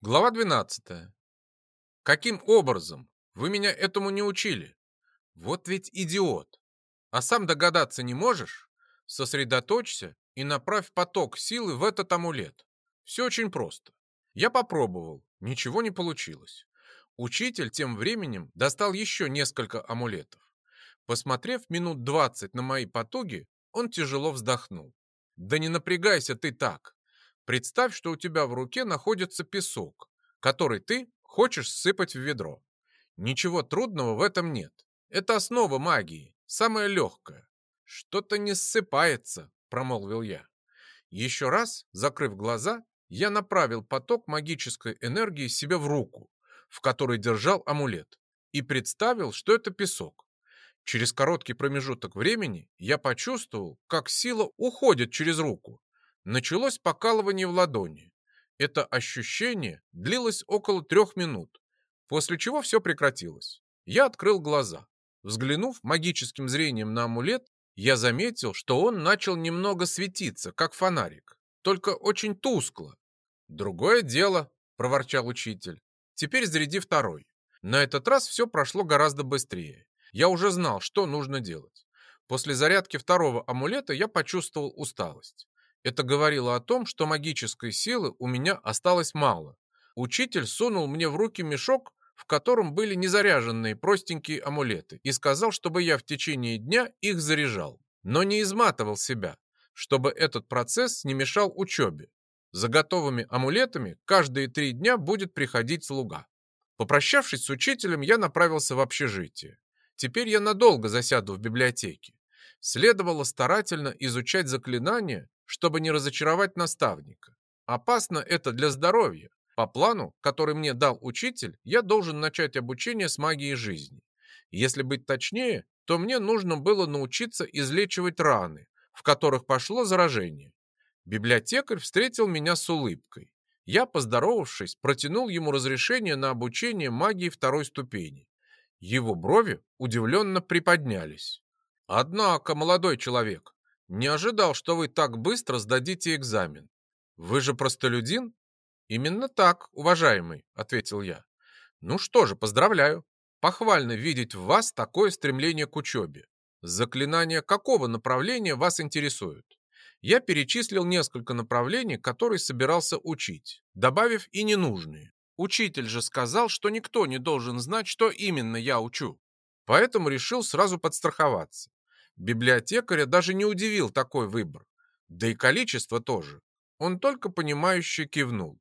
Глава 12. Каким образом? Вы меня этому не учили. Вот ведь идиот. А сам догадаться не можешь? Сосредоточься и направь поток силы в этот амулет. Все очень просто. Я попробовал, ничего не получилось. Учитель тем временем достал еще несколько амулетов. Посмотрев минут 20 на мои потуги, он тяжело вздохнул. Да не напрягайся ты так. Представь, что у тебя в руке находится песок, который ты хочешь сыпать в ведро. Ничего трудного в этом нет. Это основа магии, самая легкая. Что-то не ссыпается, промолвил я. Еще раз, закрыв глаза, я направил поток магической энергии себе в руку, в которой держал амулет, и представил, что это песок. Через короткий промежуток времени я почувствовал, как сила уходит через руку, началось покалывание в ладони. Это ощущение длилось около трех минут, после чего все прекратилось. Я открыл глаза. Взглянув магическим зрением на амулет, я заметил, что он начал немного светиться, как фонарик, только очень тускло. «Другое дело», — проворчал учитель. «Теперь заряди второй». На этот раз все прошло гораздо быстрее. Я уже знал, что нужно делать. После зарядки второго амулета я почувствовал усталость. Это говорило о том, что магической силы у меня осталось мало. Учитель сунул мне в руки мешок, в котором были незаряженные простенькие амулеты, и сказал, чтобы я в течение дня их заряжал, но не изматывал себя, чтобы этот процесс не мешал учебе. За готовыми амулетами каждые три дня будет приходить слуга. Попрощавшись с учителем, я направился в общежитие. Теперь я надолго засяду в библиотеке. Следовало старательно изучать заклинания, чтобы не разочаровать наставника. Опасно это для здоровья. По плану, который мне дал учитель, я должен начать обучение с магии жизни. Если быть точнее, то мне нужно было научиться излечивать раны, в которых пошло заражение. Библиотекарь встретил меня с улыбкой. Я, поздоровавшись, протянул ему разрешение на обучение магии второй ступени. Его брови удивленно приподнялись. «Однако, молодой человек, не ожидал, что вы так быстро сдадите экзамен. Вы же простолюдин? Именно так, уважаемый, ответил я. Ну что же, поздравляю. Похвально видеть в вас такое стремление к учебе. Заклинания какого направления вас интересуют? Я перечислил несколько направлений, которые собирался учить, добавив и ненужные. Учитель же сказал, что никто не должен знать, что именно я учу. Поэтому решил сразу подстраховаться. Библиотекаря даже не удивил такой выбор. Да и количество тоже. Он только понимающе кивнул.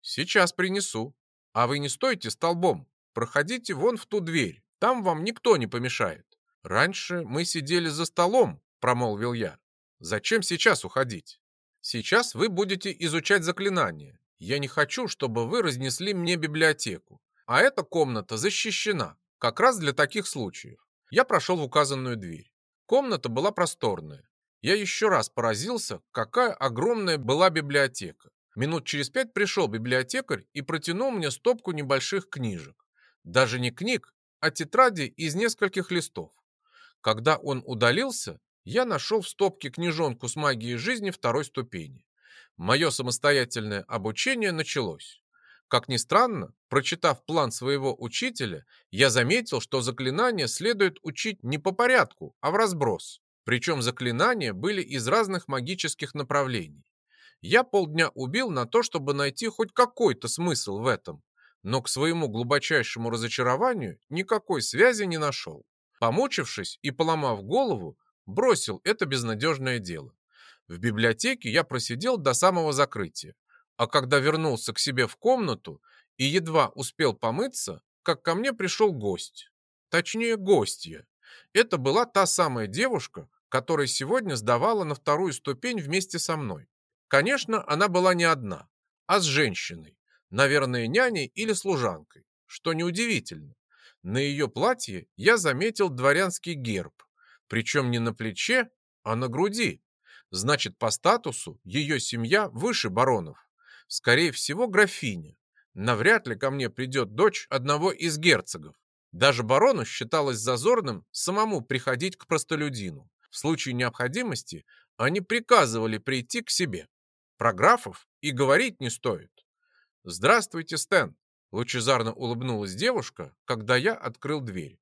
«Сейчас принесу. А вы не стойте столбом. Проходите вон в ту дверь. Там вам никто не помешает. Раньше мы сидели за столом», — промолвил я. «Зачем сейчас уходить? Сейчас вы будете изучать заклинания. Я не хочу, чтобы вы разнесли мне библиотеку. А эта комната защищена, как раз для таких случаев». Я прошел в указанную дверь. Комната была просторная. Я еще раз поразился, какая огромная была библиотека. Минут через пять пришел библиотекарь и протянул мне стопку небольших книжек. Даже не книг, а тетради из нескольких листов. Когда он удалился, я нашел в стопке книжонку с магией жизни второй ступени. Мое самостоятельное обучение началось. Как ни странно, прочитав план своего учителя, я заметил, что заклинания следует учить не по порядку, а в разброс. Причем заклинания были из разных магических направлений. Я полдня убил на то, чтобы найти хоть какой-то смысл в этом, но к своему глубочайшему разочарованию никакой связи не нашел. Помучившись и поломав голову, бросил это безнадежное дело. В библиотеке я просидел до самого закрытия, а когда вернулся к себе в комнату и едва успел помыться, как ко мне пришел гость. Точнее, гостья. Это была та самая девушка, которая сегодня сдавала на вторую ступень вместе со мной. Конечно, она была не одна, а с женщиной, наверное, няней или служанкой, что неудивительно. На ее платье я заметил дворянский герб, причем не на плече, а на груди. Значит, по статусу ее семья выше баронов. Скорее всего, графиня. Навряд ли ко мне придет дочь одного из герцогов. Даже барону считалось зазорным самому приходить к простолюдину. В случае необходимости они приказывали прийти к себе. Про графов и говорить не стоит. «Здравствуйте, Стэн!» — лучезарно улыбнулась девушка, когда я открыл дверь.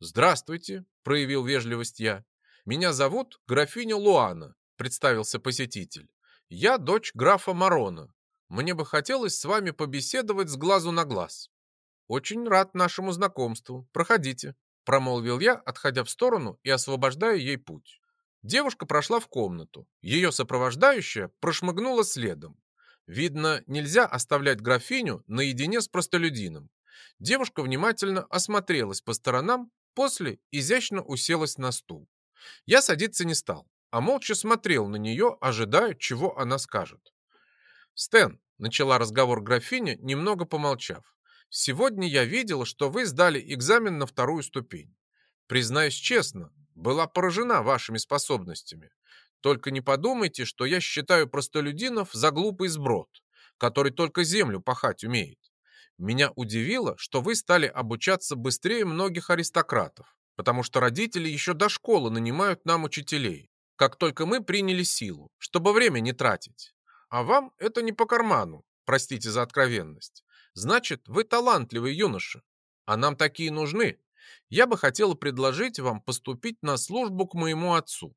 «Здравствуйте!» — проявил вежливость я. «Меня зовут графиня Луана», — представился посетитель. «Я дочь графа Марона. Мне бы хотелось с вами побеседовать с глазу на глаз». «Очень рад нашему знакомству. Проходите», — промолвил я, отходя в сторону и освобождая ей путь. Девушка прошла в комнату. Ее сопровождающая прошмыгнула следом. Видно, нельзя оставлять графиню наедине с простолюдином. Девушка внимательно осмотрелась по сторонам, после изящно уселась на стул. Я садиться не стал, а молча смотрел на нее, ожидая, чего она скажет. «Стэн», — начала разговор графиня, немного помолчав, «сегодня я видела, что вы сдали экзамен на вторую ступень. Признаюсь честно, была поражена вашими способностями. Только не подумайте, что я считаю простолюдинов за глупый сброд, который только землю пахать умеет. Меня удивило, что вы стали обучаться быстрее многих аристократов, потому что родители еще до школы нанимают нам учителей, как только мы приняли силу, чтобы время не тратить. А вам это не по карману, простите за откровенность. Значит, вы талантливый юноша, а нам такие нужны. Я бы хотела предложить вам поступить на службу к моему отцу.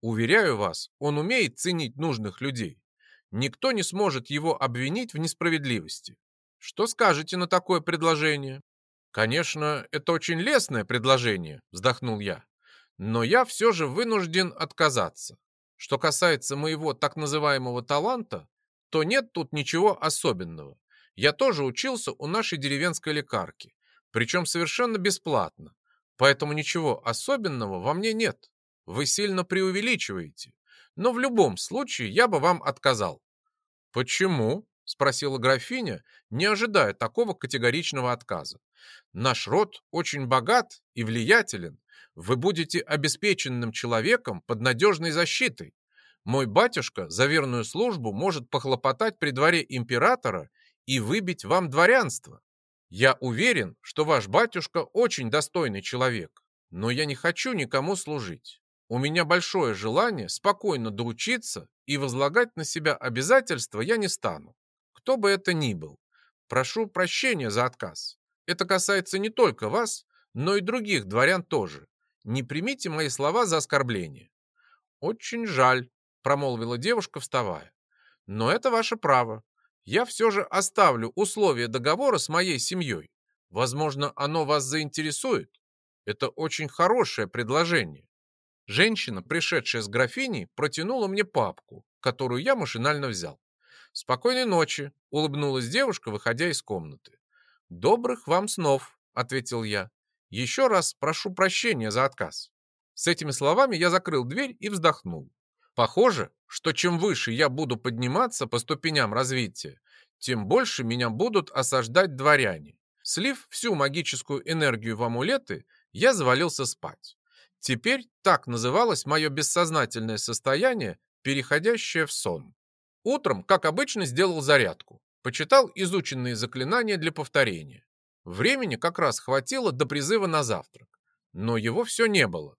Уверяю вас, он умеет ценить нужных людей. Никто не сможет его обвинить в несправедливости. Что скажете на такое предложение? Конечно, это очень лестное предложение, вздохнул я. Но я все же вынужден отказаться. Что касается моего так называемого таланта, то нет тут ничего особенного. Я тоже учился у нашей деревенской лекарки, причем совершенно бесплатно. Поэтому ничего особенного во мне нет. Вы сильно преувеличиваете. Но в любом случае я бы вам отказал. Почему? Спросила графиня, не ожидая такого категоричного отказа. Наш род очень богат и влиятелен. Вы будете обеспеченным человеком под надежной защитой. Мой батюшка за верную службу может похлопотать при дворе императора и выбить вам дворянство. Я уверен, что ваш батюшка очень достойный человек, но я не хочу никому служить. У меня большое желание спокойно доучиться и возлагать на себя обязательства я не стану. Кто бы это ни был. Прошу прощения за отказ. Это касается не только вас, но и других дворян тоже. Не примите мои слова за оскорбление. Очень жаль, промолвила девушка, вставая. Но это ваше право. Я все же оставлю условия договора с моей семьей. Возможно, оно вас заинтересует. Это очень хорошее предложение. Женщина, пришедшая с графиней, протянула мне папку, которую я машинально взял. «Спокойной ночи», — улыбнулась девушка, выходя из комнаты. «Добрых вам снов», — ответил я. «Еще раз прошу прощения за отказ». С этими словами я закрыл дверь и вздохнул. Похоже, что чем выше я буду подниматься по ступеням развития, тем больше меня будут осаждать дворяне. Слив всю магическую энергию в амулеты, я завалился спать. Теперь так называлось мое бессознательное состояние, переходящее в сон. Утром, как обычно, сделал зарядку. Почитал изученные заклинания для повторения. Времени как раз хватило до призыва на завтрак. Но его все не было.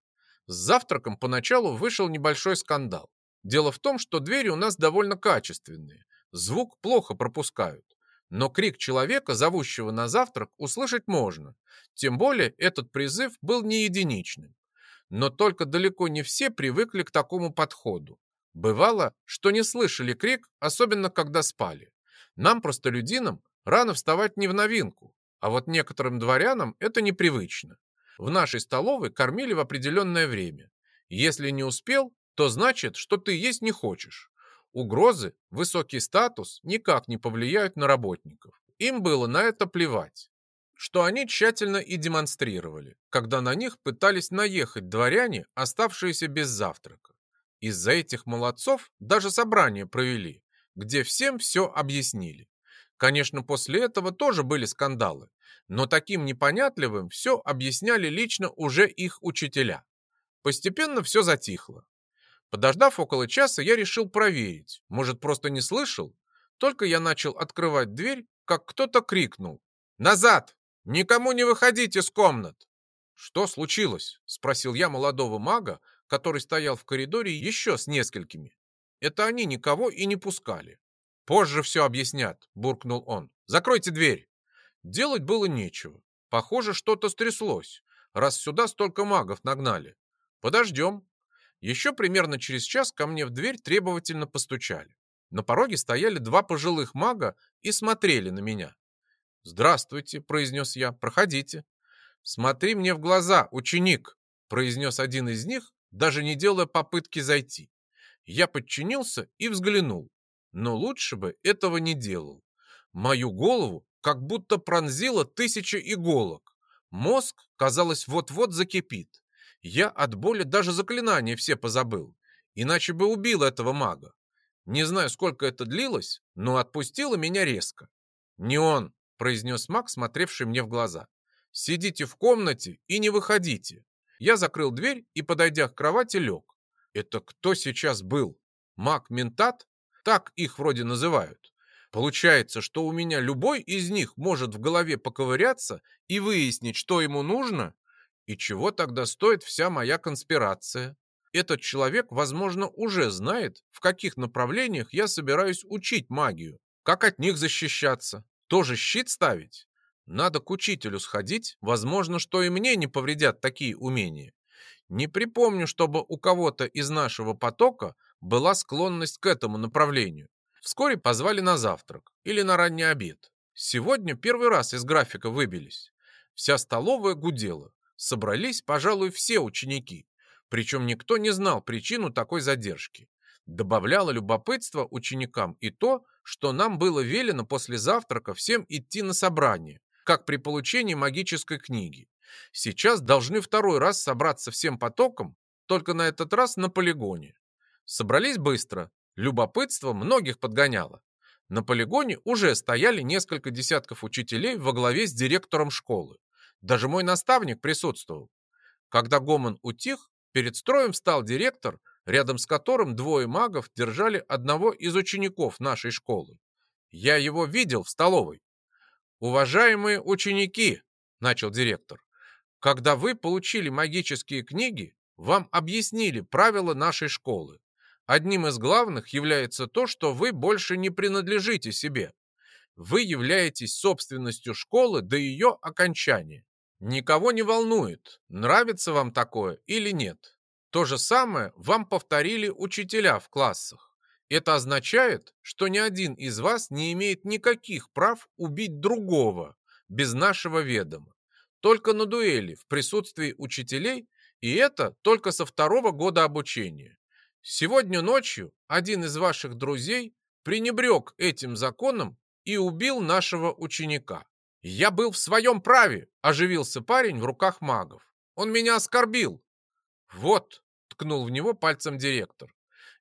С завтраком поначалу вышел небольшой скандал. Дело в том, что двери у нас довольно качественные. Звук плохо пропускают. Но крик человека, зовущего на завтрак, услышать можно. Тем более этот призыв был не единичным. Но только далеко не все привыкли к такому подходу. Бывало, что не слышали крик, особенно когда спали. Нам, простолюдинам, рано вставать не в новинку, а вот некоторым дворянам это непривычно. В нашей столовой кормили в определенное время. Если не успел, то значит, что ты есть не хочешь. Угрозы, высокий статус никак не повлияют на работников. Им было на это плевать что они тщательно и демонстрировали, когда на них пытались наехать дворяне, оставшиеся без завтрака. Из-за этих молодцов даже собрание провели, где всем все объяснили. Конечно, после этого тоже были скандалы, но таким непонятливым все объясняли лично уже их учителя. Постепенно все затихло. Подождав около часа, я решил проверить, может, просто не слышал? Только я начал открывать дверь, как кто-то крикнул «Назад!» «Никому не выходить из комнат!» «Что случилось?» — спросил я молодого мага, который стоял в коридоре еще с несколькими. Это они никого и не пускали. «Позже все объяснят», — буркнул он. «Закройте дверь». Делать было нечего. Похоже, что-то стряслось, раз сюда столько магов нагнали. Подождем. Еще примерно через час ко мне в дверь требовательно постучали. На пороге стояли два пожилых мага и смотрели на меня. «Здравствуйте», — произнес я, — «проходите». «Смотри мне в глаза, ученик», — произнес один из них, даже не делая попытки зайти. Я подчинился и взглянул, но лучше бы этого не делал. Мою голову как будто пронзило тысяча иголок. Мозг, казалось, вот-вот закипит. Я от боли даже заклинания все позабыл, иначе бы убил этого мага. Не знаю, сколько это длилось, но отпустило меня резко. «Не он», — произнес маг, смотревший мне в глаза. «Сидите в комнате и не выходите». Я закрыл дверь и, подойдя к кровати, лег. Это кто сейчас был? Маг-ментат? Так их вроде называют. Получается, что у меня любой из них может в голове поковыряться и выяснить, что ему нужно? И чего тогда стоит вся моя конспирация? Этот человек, возможно, уже знает, в каких направлениях я собираюсь учить магию. Как от них защищаться? Тоже щит ставить? Надо к учителю сходить, возможно, что и мне не повредят такие умения. Не припомню, чтобы у кого-то из нашего потока была склонность к этому направлению. Вскоре позвали на завтрак или на ранний обед. Сегодня первый раз из графика выбились. Вся столовая гудела. Собрались, пожалуй, все ученики. Причем никто не знал причину такой задержки. Добавляло любопытство ученикам и то, что нам было велено после завтрака всем идти на собрание, как при получении магической книги. Сейчас должны второй раз собраться всем потоком, только на этот раз на полигоне. Собрались быстро, любопытство многих подгоняло. На полигоне уже стояли несколько десятков учителей во главе с директором школы. Даже мой наставник присутствовал. Когда гомон утих, Перед строем встал директор, рядом с которым двое магов держали одного из учеников нашей школы. Я его видел в столовой. «Уважаемые ученики», — начал директор, «когда вы получили магические книги, вам объяснили правила нашей школы. Одним из главных является то, что вы больше не принадлежите себе. Вы являетесь собственностью школы до ее окончания. Никого не волнует, нравится вам такое или нет. То же самое вам повторили учителя в классах. Это означает, что ни один из вас не имеет никаких прав убить другого без нашего ведома. Только на дуэли в присутствии учителей, и это только со второго года обучения. Сегодня ночью один из ваших друзей пренебрег этим законом и убил нашего ученика. «Я был в своем праве!» – оживился парень в руках магов. «Он меня оскорбил!» «Вот!» – ткнул в него пальцем директор.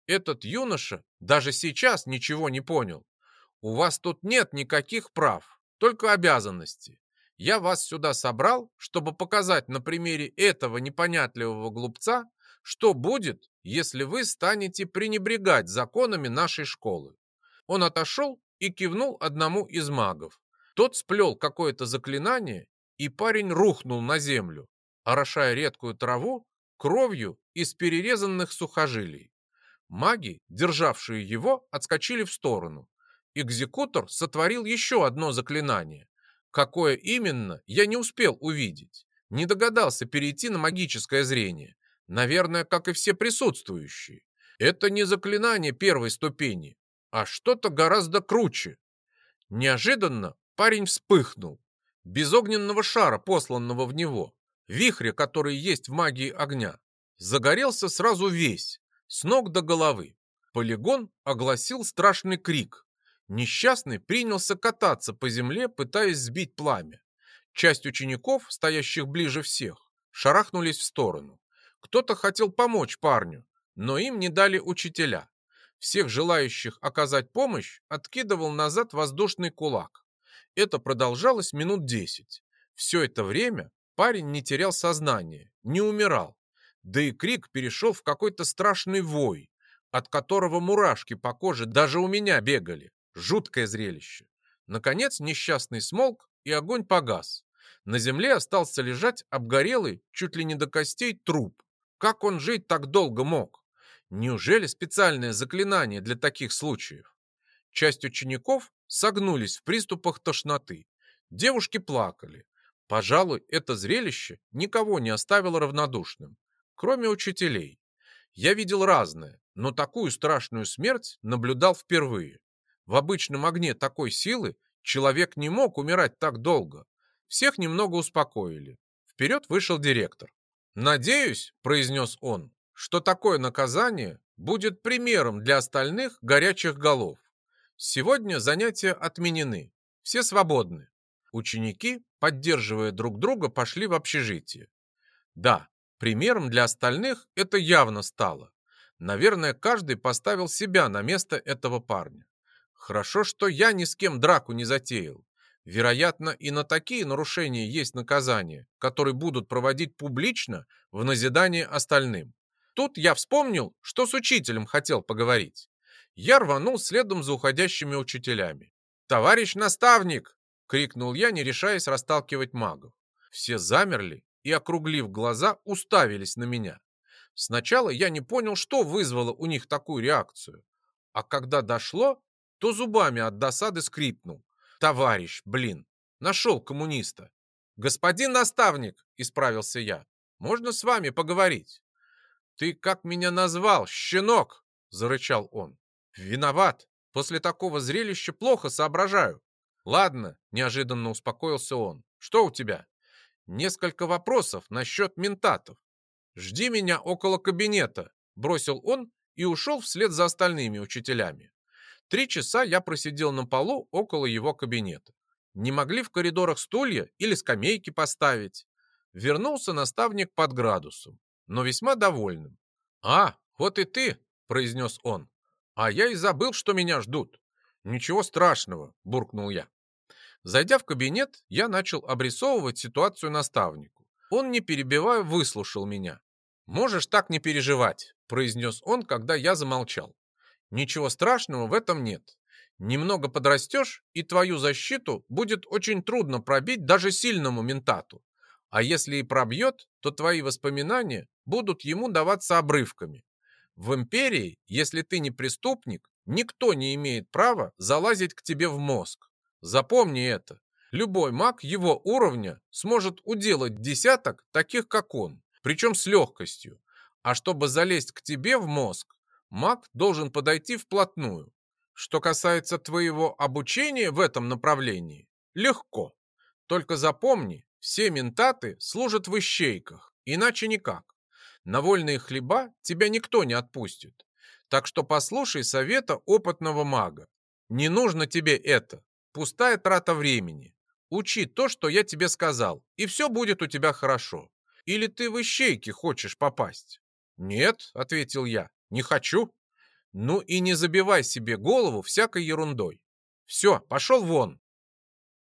«Этот юноша даже сейчас ничего не понял. У вас тут нет никаких прав, только обязанности. Я вас сюда собрал, чтобы показать на примере этого непонятливого глупца, что будет, если вы станете пренебрегать законами нашей школы». Он отошел и кивнул одному из магов. Тот сплел какое-то заклинание, и парень рухнул на землю, орошая редкую траву кровью из перерезанных сухожилий. Маги, державшие его, отскочили в сторону. Экзекутор сотворил еще одно заклинание. Какое именно, я не успел увидеть. Не догадался перейти на магическое зрение. Наверное, как и все присутствующие. Это не заклинание первой ступени, а что-то гораздо круче. Неожиданно Парень вспыхнул. Без огненного шара, посланного в него, вихря, который есть в магии огня, загорелся сразу весь, с ног до головы. Полигон огласил страшный крик. Несчастный принялся кататься по земле, пытаясь сбить пламя. Часть учеников, стоящих ближе всех, шарахнулись в сторону. Кто-то хотел помочь парню, но им не дали учителя. Всех желающих оказать помощь откидывал назад воздушный кулак. Это продолжалось минут десять. Все это время парень не терял сознание, не умирал. Да и крик перешел в какой-то страшный вой, от которого мурашки по коже даже у меня бегали. Жуткое зрелище. Наконец несчастный смолк, и огонь погас. На земле остался лежать обгорелый, чуть ли не до костей, труп. Как он жить так долго мог? Неужели специальное заклинание для таких случаев? Часть учеников согнулись в приступах тошноты. Девушки плакали. Пожалуй, это зрелище никого не оставило равнодушным, кроме учителей. Я видел разное, но такую страшную смерть наблюдал впервые. В обычном огне такой силы человек не мог умирать так долго. Всех немного успокоили. Вперед вышел директор. «Надеюсь», — произнес он, — «что такое наказание будет примером для остальных горячих голов. Сегодня занятия отменены, все свободны. Ученики, поддерживая друг друга, пошли в общежитие. Да, примером для остальных это явно стало. Наверное, каждый поставил себя на место этого парня. Хорошо, что я ни с кем драку не затеял. Вероятно, и на такие нарушения есть наказания, которые будут проводить публично в назидание остальным. Тут я вспомнил, что с учителем хотел поговорить. Я рванул следом за уходящими учителями. «Товарищ наставник!» — крикнул я, не решаясь расталкивать магов. Все замерли и, округлив глаза, уставились на меня. Сначала я не понял, что вызвало у них такую реакцию. А когда дошло, то зубами от досады скрипнул. «Товарищ, блин, нашел коммуниста!» «Господин наставник!» — исправился я. «Можно с вами поговорить?» «Ты как меня назвал, щенок?» — зарычал он. «Виноват. После такого зрелища плохо соображаю». «Ладно», — неожиданно успокоился он. «Что у тебя?» «Несколько вопросов насчет ментатов. Жди меня около кабинета», — бросил он и ушел вслед за остальными учителями. Три часа я просидел на полу около его кабинета. Не могли в коридорах стулья или скамейки поставить. Вернулся наставник под градусом но весьма довольным. «А, вот и ты!» — произнес он. «А я и забыл, что меня ждут». «Ничего страшного», — буркнул я. Зайдя в кабинет, я начал обрисовывать ситуацию наставнику. Он, не перебивая, выслушал меня. «Можешь так не переживать», — произнес он, когда я замолчал. «Ничего страшного в этом нет. Немного подрастешь, и твою защиту будет очень трудно пробить даже сильному ментату. А если и пробьет, то твои воспоминания будут ему даваться обрывками. В империи, если ты не преступник, никто не имеет права залазить к тебе в мозг. Запомни это. Любой маг его уровня сможет уделать десяток таких, как он, причем с легкостью. А чтобы залезть к тебе в мозг, маг должен подойти вплотную. Что касается твоего обучения в этом направлении, легко. Только запомни, все ментаты служат в ищейках, иначе никак. На вольные хлеба тебя никто не отпустит. Так что послушай совета опытного мага. Не нужно тебе это. Пустая трата времени. Учи то, что я тебе сказал, и все будет у тебя хорошо. Или ты в ищейки хочешь попасть? Нет, ответил я, не хочу. Ну и не забивай себе голову всякой ерундой. Все, пошел вон.